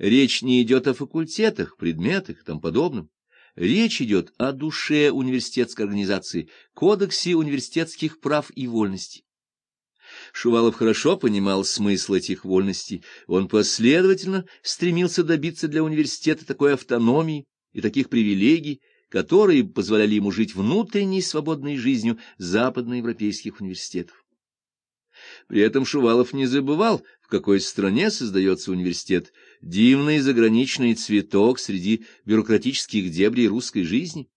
Речь не идет о факультетах, предметах и тому подобном. Речь идет о душе университетской организации, кодексе университетских прав и вольностей. Шувалов хорошо понимал смысл этих вольностей. Он последовательно стремился добиться для университета такой автономии и таких привилегий, которые позволяли ему жить внутренней свободной жизнью западноевропейских университетов. При этом Шувалов не забывал, какой стране создается университет, дивный заграничный цветок среди бюрократических дебрей русской жизни.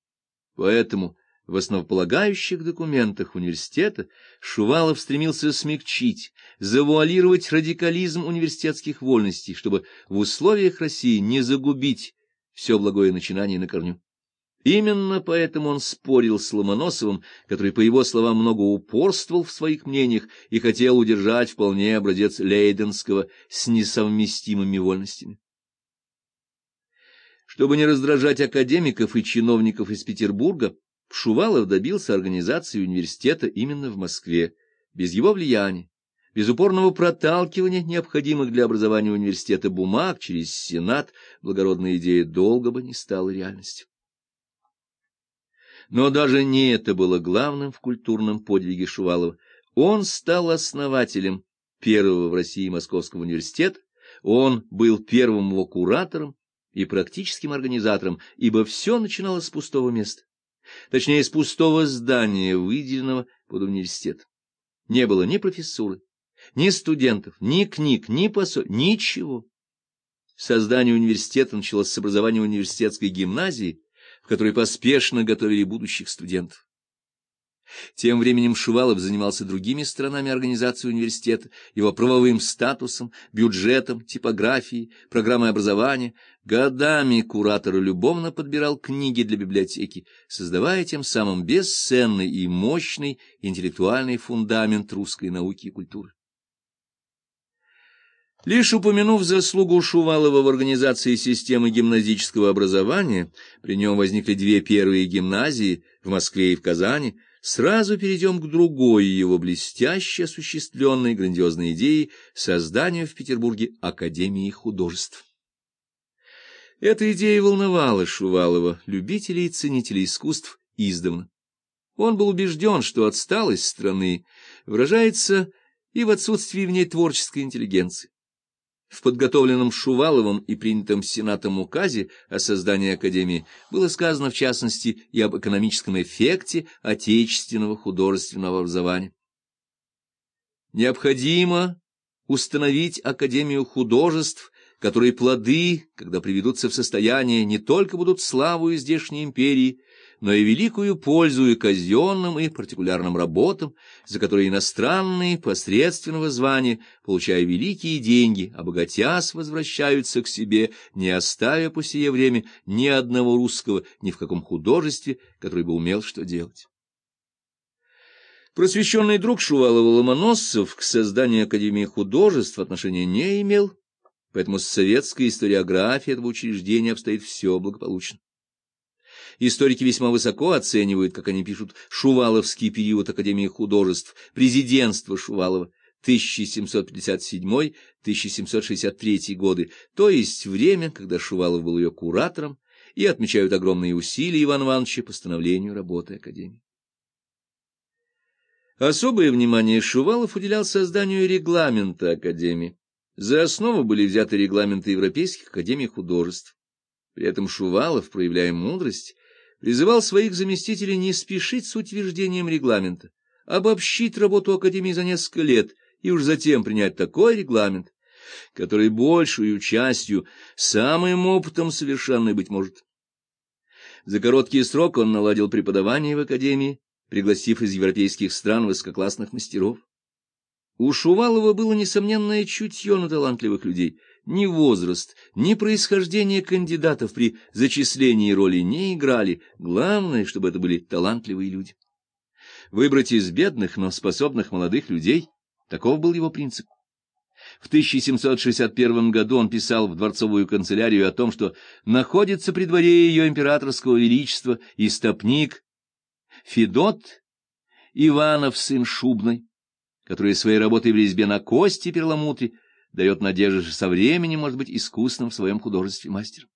Поэтому в основополагающих документах университета Шувалов стремился смягчить, завуалировать радикализм университетских вольностей, чтобы в условиях России не загубить все благое начинание на корню. Именно поэтому он спорил с Ломоносовым, который, по его словам, много упорствовал в своих мнениях и хотел удержать вполне образец Лейденского с несовместимыми вольностями. Чтобы не раздражать академиков и чиновников из Петербурга, Шувалов добился организации университета именно в Москве, без его влияния, без упорного проталкивания необходимых для образования университета бумаг через Сенат, благородная идея долго бы не стала реальностью. Но даже не это было главным в культурном подвиге Шувалова. Он стал основателем первого в России Московского университета, он был первым его куратором и практическим организатором, ибо все начиналось с пустого места. Точнее, с пустого здания, выделенного под университет. Не было ни профессуры, ни студентов, ни книг, ни посол, ничего. Создание университета началось с образования университетской гимназии, в которой поспешно готовили будущих студентов. Тем временем Шувалов занимался другими сторонами организации университета, его правовым статусом, бюджетом, типографией, программой образования. Годами куратор любовно подбирал книги для библиотеки, создавая тем самым бесценный и мощный интеллектуальный фундамент русской науки и культуры. Лишь упомянув заслугу Шувалова в организации системы гимназического образования, при нем возникли две первые гимназии в Москве и в Казани, сразу перейдем к другой его блестяще осуществленной грандиозной идее создания в Петербурге Академии художеств. Эта идея волновала Шувалова, любителей и ценителей искусств, издавна. Он был убежден, что отсталость страны выражается и в отсутствии в ней творческой интеллигенции. В подготовленном Шуваловым и принятом Сенатом указе о создании Академии было сказано, в частности, и об экономическом эффекте отечественного художественного образования. Необходимо установить Академию художеств которые плоды, когда приведутся в состояние, не только будут славу здешней империи, но и великую пользу и казенным, и партикулярным работам, за которые иностранные посредственного звания, получая великие деньги, обогатясь, возвращаются к себе, не оставя по сие время ни одного русского ни в каком художестве, который бы умел что делать. Просвещенный друг Шувалова Ломоносов к созданию Академии художеств отношения не имел, поэтому с советской историографией этого учреждения обстоит все благополучно. Историки весьма высоко оценивают, как они пишут, Шуваловский период Академии художеств, президентство Шувалова, 1757-1763 годы, то есть время, когда Шувалов был ее куратором, и отмечают огромные усилия Ивана Ивановича по становлению работы Академии. Особое внимание Шувалов уделял созданию регламента Академии. За основу были взяты регламенты Европейских академий художеств. При этом Шувалов, проявляя мудрость, призывал своих заместителей не спешить с утверждением регламента, обобщить работу Академии за несколько лет и уж затем принять такой регламент, который большую частью, самым опытом совершенный, быть может. За короткий срок он наладил преподавание в Академии, пригласив из европейских стран высококлассных мастеров. У Шувалова было несомненное чутье на талантливых людей. Ни возраст, ни происхождение кандидатов при зачислении роли не играли. Главное, чтобы это были талантливые люди. Выбрать из бедных, но способных молодых людей — таков был его принцип. В 1761 году он писал в дворцовую канцелярию о том, что находится при дворе ее императорского величества истопник Федот Иванов, сын Шубной, который своей работой в резьбе на кости перламутре дает надежду, что со временем может быть искусным в своем художестве мастером.